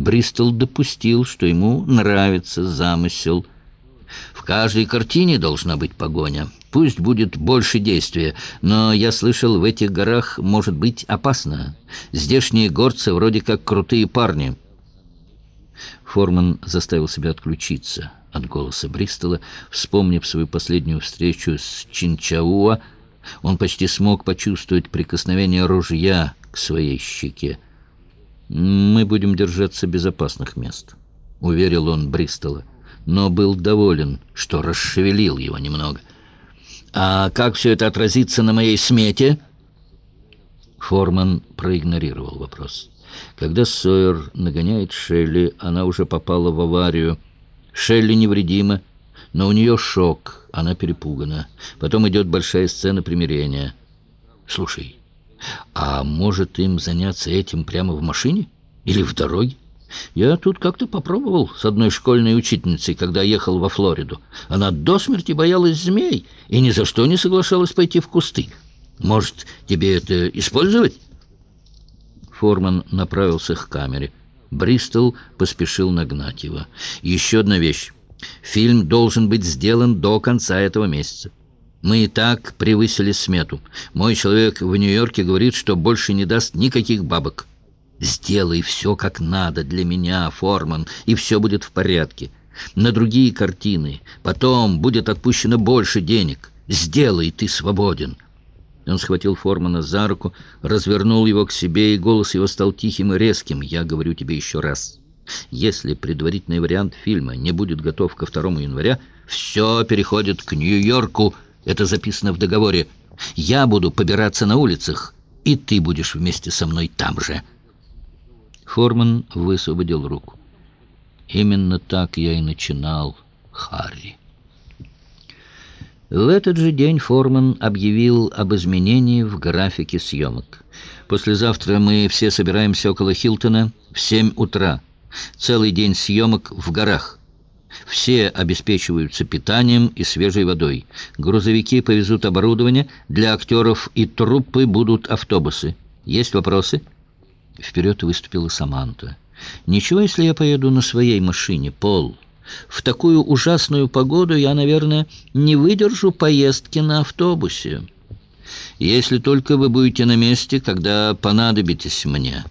Бристол допустил, что ему нравится замысел. В каждой картине должна быть погоня. Пусть будет больше действия, но я слышал, в этих горах может быть опасно. Здешние горцы вроде как крутые парни. Форман заставил себя отключиться от голоса Бристола, вспомнив свою последнюю встречу с Чинчауа. Он почти смог почувствовать прикосновение ружья к своей щеке. «Мы будем держаться безопасных мест», — уверил он Бристола, но был доволен, что расшевелил его немного. «А как все это отразится на моей смете?» Форман проигнорировал вопрос. Когда Сойер нагоняет Шелли, она уже попала в аварию. Шелли невредима, но у нее шок, она перепугана. Потом идет большая сцена примирения. «Слушай, а может им заняться этим прямо в машине? Или в дороге? Я тут как-то попробовал с одной школьной учительницей, когда ехал во Флориду. Она до смерти боялась змей и ни за что не соглашалась пойти в кусты. Может, тебе это использовать?» Форман направился к камере. Бристол поспешил нагнать его. «Еще одна вещь. Фильм должен быть сделан до конца этого месяца. Мы и так превысили смету. Мой человек в Нью-Йорке говорит, что больше не даст никаких бабок. Сделай все как надо для меня, Форман, и все будет в порядке. На другие картины. Потом будет отпущено больше денег. Сделай, ты свободен». Он схватил Формана за руку, развернул его к себе, и голос его стал тихим и резким. «Я говорю тебе еще раз. Если предварительный вариант фильма не будет готов ко 2 января, все переходит к Нью-Йорку». Это записано в договоре. Я буду побираться на улицах, и ты будешь вместе со мной там же». Форман высвободил руку. «Именно так я и начинал, Харри». В этот же день Форман объявил об изменении в графике съемок. «Послезавтра мы все собираемся около Хилтона в семь утра. Целый день съемок в горах. Все обеспечиваются питанием и свежей водой. Грузовики повезут оборудование, для актеров и труппы будут автобусы. Есть вопросы?» Вперед выступила Саманта. «Ничего, если я поеду на своей машине, Пол. В такую ужасную погоду я, наверное, не выдержу поездки на автобусе. Если только вы будете на месте, когда понадобитесь мне».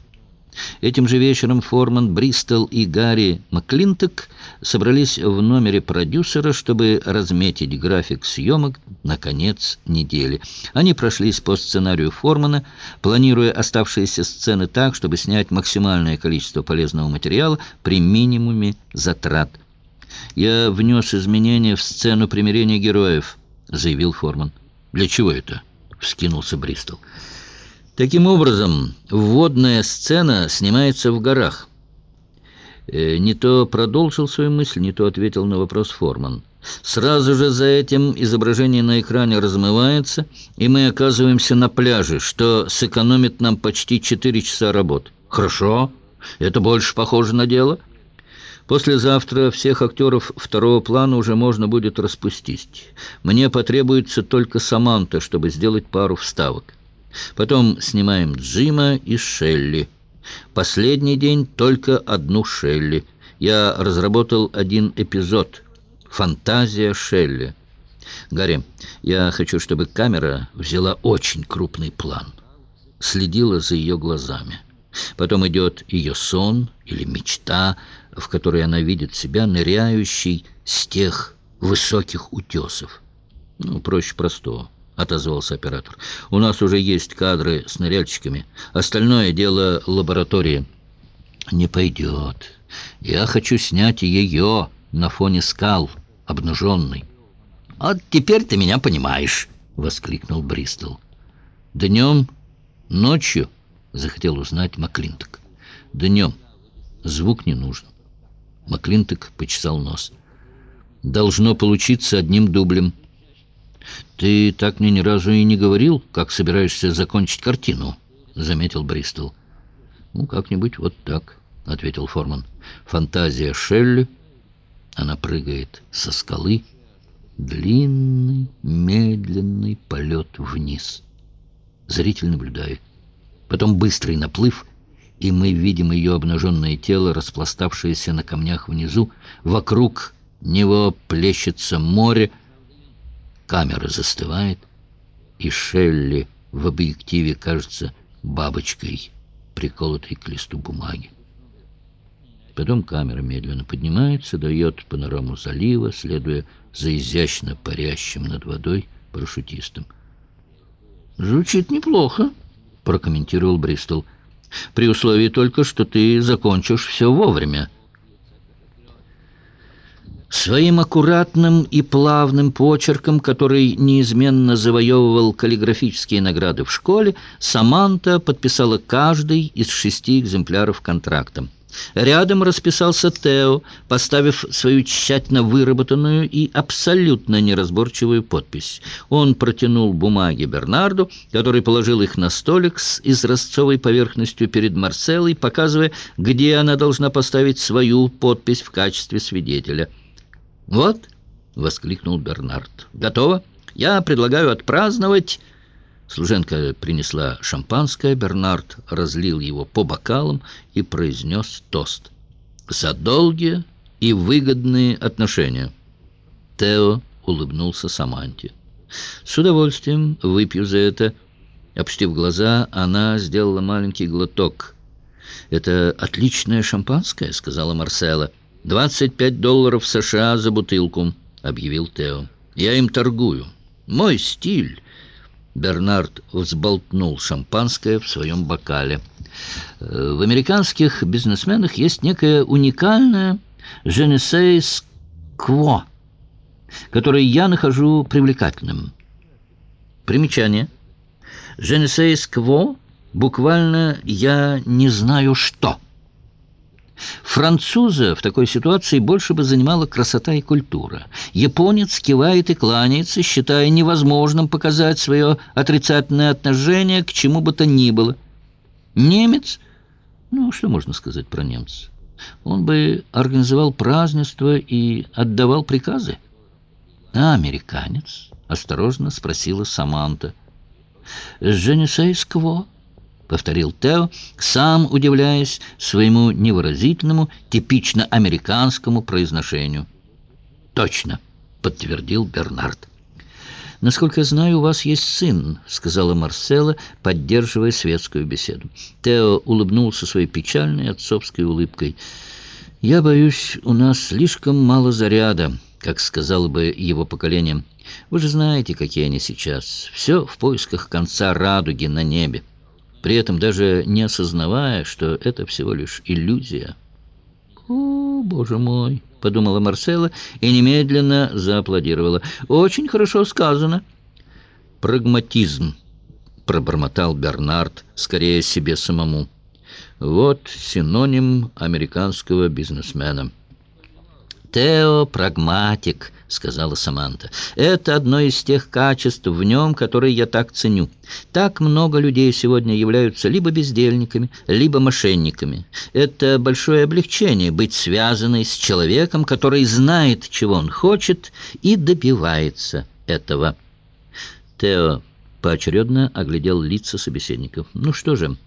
Этим же вечером Форман, Бристол и Гарри Маклинток собрались в номере продюсера, чтобы разметить график съемок на конец недели. Они прошлись по сценарию Формана, планируя оставшиеся сцены так, чтобы снять максимальное количество полезного материала при минимуме затрат. «Я внес изменения в сцену примирения героев», — заявил Форман. «Для чего это?» — вскинулся Бристол. Таким образом, вводная сцена снимается в горах. Э, не то продолжил свою мысль, не то ответил на вопрос Форман. Сразу же за этим изображение на экране размывается, и мы оказываемся на пляже, что сэкономит нам почти 4 часа работы. Хорошо, это больше похоже на дело. Послезавтра всех актеров второго плана уже можно будет распустить. Мне потребуется только Саманта, чтобы сделать пару вставок. Потом снимаем Джима и Шелли. Последний день только одну Шелли. Я разработал один эпизод «Фантазия Шелли». Гарри, я хочу, чтобы камера взяла очень крупный план. Следила за ее глазами. Потом идет ее сон или мечта, в которой она видит себя ныряющей с тех высоких утесов. Ну, проще простого отозвался оператор. «У нас уже есть кадры с ныряльщиками. Остальное дело лаборатории». «Не пойдет. Я хочу снять ее на фоне скал, обнаженной». «А теперь ты меня понимаешь», — воскликнул Бристол. «Днем, ночью?» — захотел узнать Маклинток. «Днем. Звук не нужен». Маклинток почесал нос. «Должно получиться одним дублем». «Ты так мне ни разу и не говорил, как собираешься закончить картину», — заметил Бристол. «Ну, как-нибудь вот так», — ответил Форман. «Фантазия Шелли. Она прыгает со скалы. Длинный, медленный полет вниз. Зритель наблюдает. Потом быстрый наплыв и мы видим ее обнаженное тело, распластавшееся на камнях внизу. Вокруг него плещется море. Камера застывает, и Шелли в объективе кажется бабочкой, приколотой к листу бумаги. Потом камера медленно поднимается, дает панораму залива, следуя за изящно парящим над водой парашютистом. «Звучит неплохо», — прокомментировал Бристол. «При условии только, что ты закончишь все вовремя». Своим аккуратным и плавным почерком, который неизменно завоевывал каллиграфические награды в школе, Саманта подписала каждый из шести экземпляров контракта. Рядом расписался Тео, поставив свою тщательно выработанную и абсолютно неразборчивую подпись. Он протянул бумаги Бернарду, который положил их на столик с изразцовой поверхностью перед Марселой, показывая, где она должна поставить свою подпись в качестве свидетеля. «Вот!» — воскликнул Бернард. «Готово? Я предлагаю отпраздновать...» Служенка принесла шампанское, Бернард разлил его по бокалам и произнес тост. «За долгие и выгодные отношения!» Тео улыбнулся Саманте. «С удовольствием выпью за это». Опустив глаза, она сделала маленький глоток. «Это отличное шампанское», — сказала Марсела. «Двадцать пять долларов США за бутылку», — объявил Тео. «Я им торгую. Мой стиль». Бернард взболтнул шампанское в своем бокале. «Э, «В американских бизнесменах есть некое уникальное «женесейс кво», которое я нахожу привлекательным». Примечание. «Женесейс кво» буквально «я не знаю что». Француза в такой ситуации больше бы занимала красота и культура. Японец кивает и кланяется, считая невозможным показать свое отрицательное отношение к чему бы то ни было. Немец, ну, что можно сказать про немца? Он бы организовал празднество и отдавал приказы. А американец? Осторожно спросила Саманта. «Женесейского?» Повторил Тео, сам удивляясь своему невыразительному, типично американскому произношению. «Точно», — подтвердил Бернард. «Насколько я знаю, у вас есть сын», — сказала Марсела, поддерживая светскую беседу. Тео улыбнулся своей печальной отцовской улыбкой. «Я боюсь, у нас слишком мало заряда», как сказало бы его поколение. «Вы же знаете, какие они сейчас. Все в поисках конца радуги на небе» при этом даже не осознавая, что это всего лишь иллюзия. «О, боже мой!» — подумала Марсела и немедленно зааплодировала. «Очень хорошо сказано». «Прагматизм», — пробормотал Бернард, скорее себе самому. «Вот синоним американского бизнесмена». «Тео — прагматик», — сказала Саманта. «Это одно из тех качеств в нем, которые я так ценю. Так много людей сегодня являются либо бездельниками, либо мошенниками. Это большое облегчение быть связанной с человеком, который знает, чего он хочет, и добивается этого». Тео поочередно оглядел лица собеседников. «Ну что же...»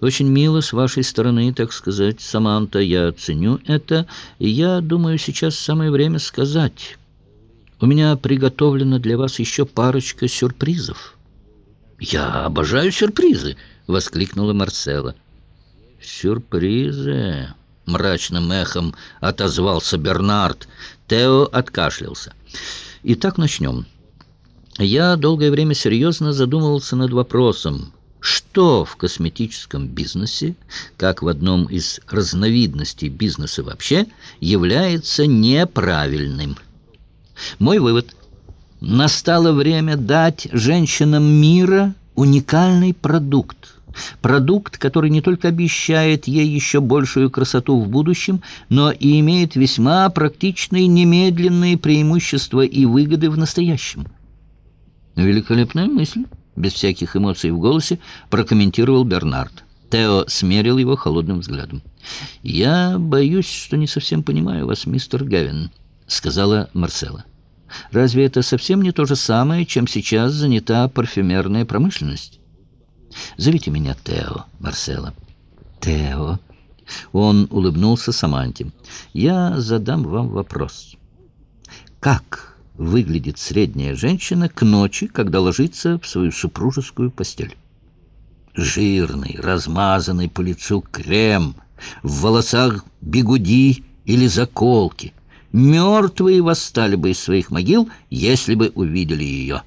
Очень мило с вашей стороны, так сказать, Саманта, я ценю это. И я думаю, сейчас самое время сказать. У меня приготовлено для вас еще парочка сюрпризов». «Я обожаю сюрпризы!» — воскликнула Марсела. «Сюрпризы!» — мрачным эхом отозвался Бернард. Тео откашлялся. «Итак, начнем. Я долгое время серьезно задумывался над вопросом, что в косметическом бизнесе, как в одном из разновидностей бизнеса вообще, является неправильным. Мой вывод. Настало время дать женщинам мира уникальный продукт. Продукт, который не только обещает ей еще большую красоту в будущем, но и имеет весьма практичные немедленные преимущества и выгоды в настоящем. Великолепная мысль без всяких эмоций в голосе, прокомментировал Бернард. Тео смерил его холодным взглядом. «Я боюсь, что не совсем понимаю вас, мистер Гавин», — сказала Марсела. «Разве это совсем не то же самое, чем сейчас занята парфюмерная промышленность?» «Зовите меня Тео, Марсела». Тео. Он улыбнулся Саманте. «Я задам вам вопрос. Как выглядит средняя женщина к ночи, когда ложится в свою супружескую постель?» Жирный, размазанный по лицу крем, в волосах бегуди или заколки. Мертвые восстали бы из своих могил, если бы увидели ее.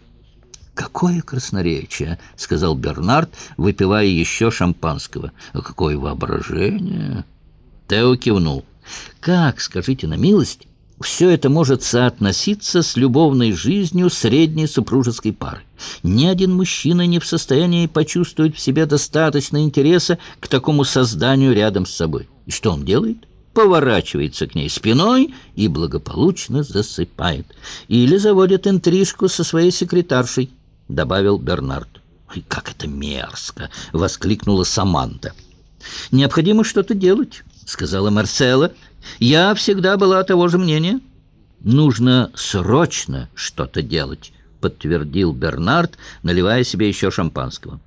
«Какое красноречие!» — сказал Бернард, выпивая еще шампанского. «А какое воображение!» Тео кивнул. «Как, скажите на милость, все это может соотноситься с любовной жизнью средней супружеской пары? Ни один мужчина не в состоянии почувствовать в себе достаточно интереса к такому созданию рядом с собой. И что он делает?» Поворачивается к ней спиной и благополучно засыпает. Или заводит интрижку со своей секретаршей. — добавил Бернард. «Ой, как это мерзко!» — воскликнула Саманта. «Необходимо что-то делать», — сказала Марсела. «Я всегда была того же мнения». «Нужно срочно что-то делать», — подтвердил Бернард, наливая себе еще шампанского.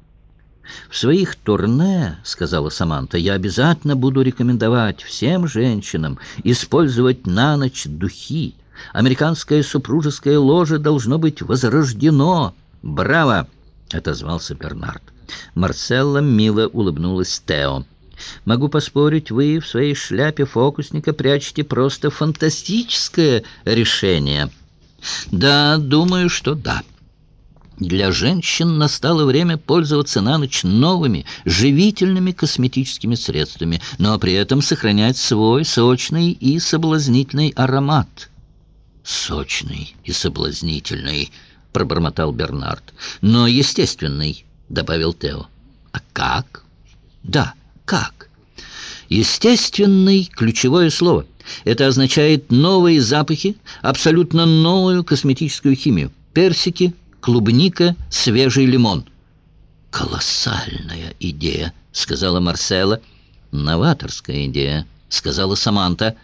«В своих турне, — сказала Саманта, — я обязательно буду рекомендовать всем женщинам использовать на ночь духи. Американское супружеское ложе должно быть возрождено». «Браво!» — отозвался Бернард. Марселла мило улыбнулась Тео. «Могу поспорить, вы в своей шляпе фокусника прячете просто фантастическое решение». «Да, думаю, что да». Для женщин настало время пользоваться на ночь новыми, живительными косметическими средствами, но при этом сохранять свой сочный и соблазнительный аромат. Сочный и соблазнительный – пробормотал Бернард. «Но естественный», — добавил Тео. «А как?» «Да, как?» «Естественный» — ключевое слово. Это означает новые запахи, абсолютно новую косметическую химию. Персики, клубника, свежий лимон. «Колоссальная идея», — сказала Марсела. «Новаторская идея», — сказала Саманта.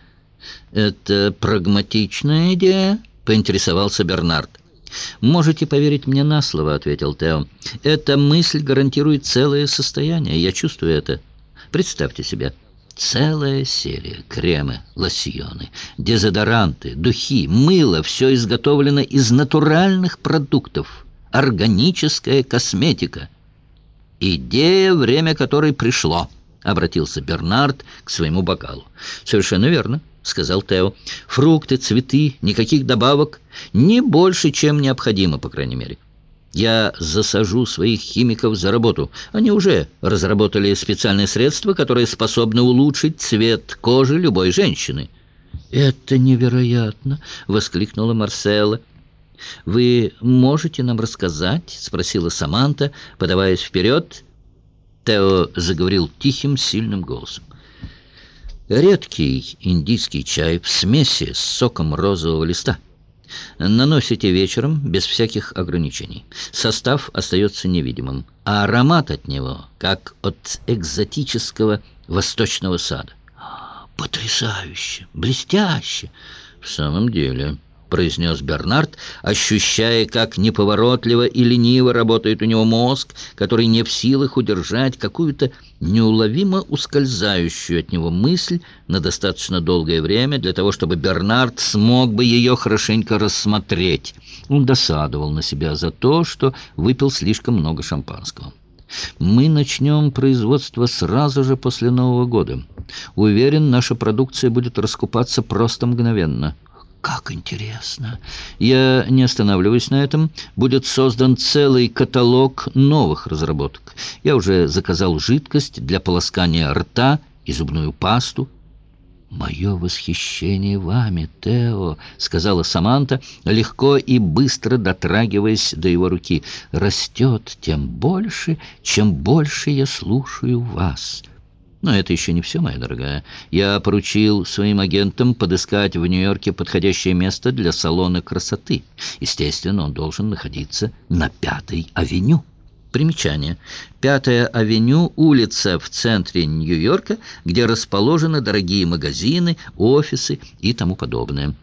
«Это прагматичная идея?» — поинтересовался Бернард. «Можете поверить мне на слово», — ответил Тео. «Эта мысль гарантирует целое состояние. Я чувствую это. Представьте себе». Целая серия. Кремы, лосьоны, дезодоранты, духи, мыло. Все изготовлено из натуральных продуктов. Органическая косметика. Идея, время которой пришло, обратился Бернард к своему бокалу. Совершенно верно. — сказал Тео. «Фрукты, цветы, никаких добавок. Не больше, чем необходимо, по крайней мере. Я засажу своих химиков за работу. Они уже разработали специальные средства, которые способны улучшить цвет кожи любой женщины». «Это невероятно!» — воскликнула Марсела. «Вы можете нам рассказать?» — спросила Саманта, подаваясь вперед. Тео заговорил тихим, сильным голосом. Редкий индийский чай в смеси с соком розового листа. Наносите вечером без всяких ограничений. Состав остается невидимым, а аромат от него, как от экзотического восточного сада. Потрясающе! Блестяще! В самом деле произнес Бернард, ощущая, как неповоротливо и лениво работает у него мозг, который не в силах удержать какую-то неуловимо ускользающую от него мысль на достаточно долгое время для того, чтобы Бернард смог бы ее хорошенько рассмотреть. Он досадовал на себя за то, что выпил слишком много шампанского. Мы начнем производство сразу же после Нового года. Уверен, наша продукция будет раскупаться просто мгновенно. Как интересно! Я не останавливаюсь на этом. Будет создан целый каталог новых разработок. Я уже заказал жидкость для полоскания рта и зубную пасту. «Мое восхищение вами, Тео», — сказала Саманта, легко и быстро дотрагиваясь до его руки, — «растет тем больше, чем больше я слушаю вас». Но это еще не все, моя дорогая. Я поручил своим агентам подыскать в Нью-Йорке подходящее место для салона красоты. Естественно, он должен находиться на Пятой авеню. Примечание. Пятая авеню – улица в центре Нью-Йорка, где расположены дорогие магазины, офисы и тому подобное.